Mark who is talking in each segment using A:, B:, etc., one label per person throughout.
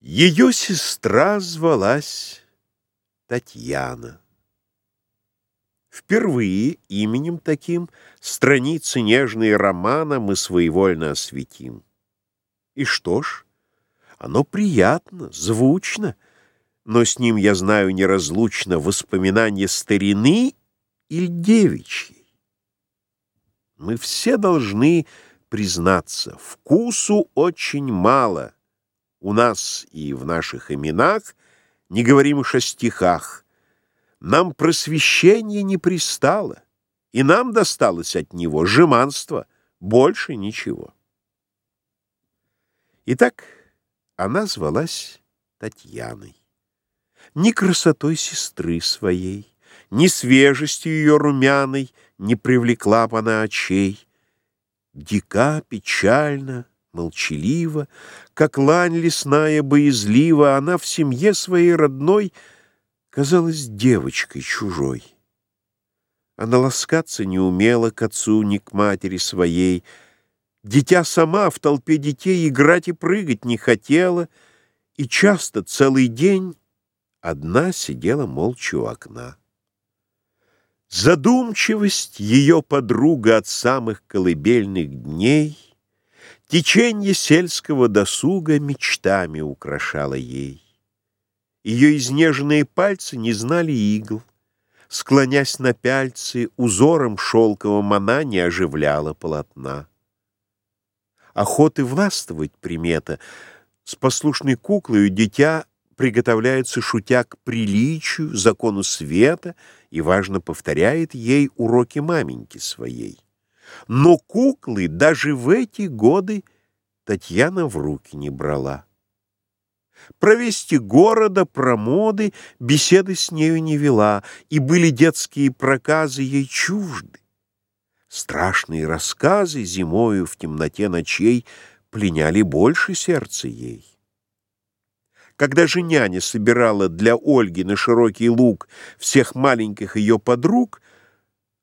A: Ее сестра звалась Татьяна. Впервые именем таким страницы нежные романа мы своевольно осветим. И что ж, оно приятно, звучно, но с ним, я знаю, неразлучно воспоминание старины или девичьей. Мы все должны признаться, вкусу очень мало — у нас и в наших именах, не говорим уж о стихах, нам просвещение не пристало, и нам досталось от него жеманство, больше ничего. Итак, она звалась Татьяной. Ни красотой сестры своей, ни свежестью ее румяной не привлекла бы она очей. Дика, печально, молчаливо, как лань лесная боязлива, она в семье своей родной казалась девочкой чужой. Она ласкаться не умела к отцу, ни к матери своей. Дитя сама в толпе детей играть и прыгать не хотела, и часто целый день одна сидела молча у окна. Задумчивость ее подруга от самых колыбельных дней — Теченье сельского досуга мечтами украшало ей. Ее изнеженные пальцы не знали игл. Склонясь на пяльцы, узором шелковым она не оживляла полотна. Охоты властвовать примета, с послушной куклою дитя приготовляется, шутя к приличию, закону света, и, важно, повторяет ей уроки маменьки своей. Но куклы даже в эти годы Татьяна в руки не брала. Провести города, про моды беседы с нею не вела, и были детские проказы ей чужды. Страшные рассказы зимою в темноте ночей пленяли больше сердце ей. Когда же няня собирала для Ольги на широкий луг всех маленьких ее подруг,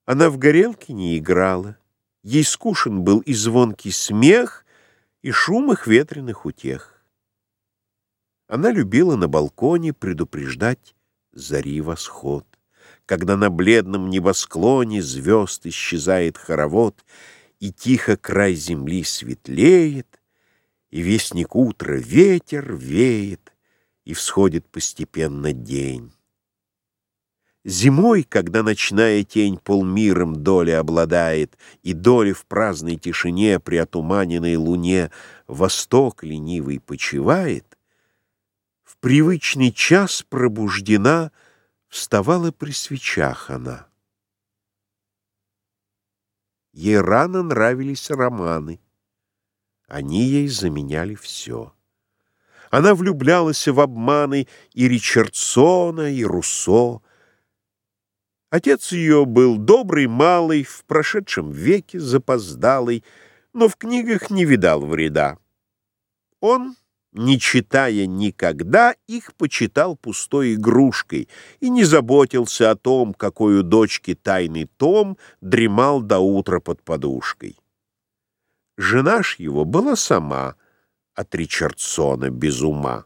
A: она в горелке не играла. Ей скушен был и звонкий смех, и шум их ветреных утех. Она любила на балконе предупреждать зари восход, когда на бледном небосклоне звезд исчезает хоровод, и тихо край земли светлеет, и вестник утра ветер веет, и всходит постепенно день. Зимой, когда ночная тень полмиром доли обладает, И доли в праздной тишине при отуманенной луне Восток ленивый почивает, В привычный час пробуждена Вставала при свечах она. Ей рано нравились романы. Они ей заменяли все. Она влюблялась в обманы и Ричардсона, и Руссо, Отец ее был добрый малый, в прошедшем веке запоздалый, но в книгах не видал вреда. Он, не читая никогда, их почитал пустой игрушкой и не заботился о том, какой у дочки тайный том дремал до утра под подушкой. Жена ж его была сама от Ричардсона без ума.